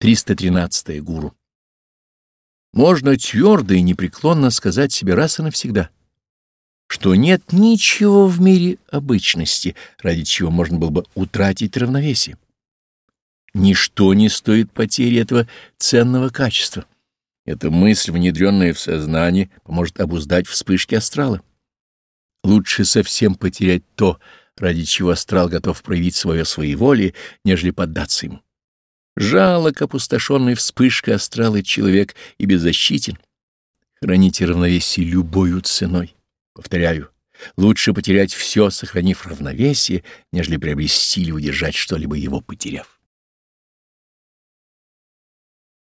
313 гуру. Можно твердо и непреклонно сказать себе раз и навсегда, что нет ничего в мире обычности, ради чего можно было бы утратить равновесие. Ничто не стоит потери этого ценного качества. Эта мысль, внедренная в сознание, поможет обуздать вспышки астрала. Лучше совсем потерять то, ради чего астрал готов проявить свое своеволие, нежели поддаться ему. Жалок опустошенный вспышкой астрала человек и беззащитен. Храните равновесие любою ценой. Повторяю, лучше потерять все, сохранив равновесие, нежели приобрести или удержать что-либо его потеряв.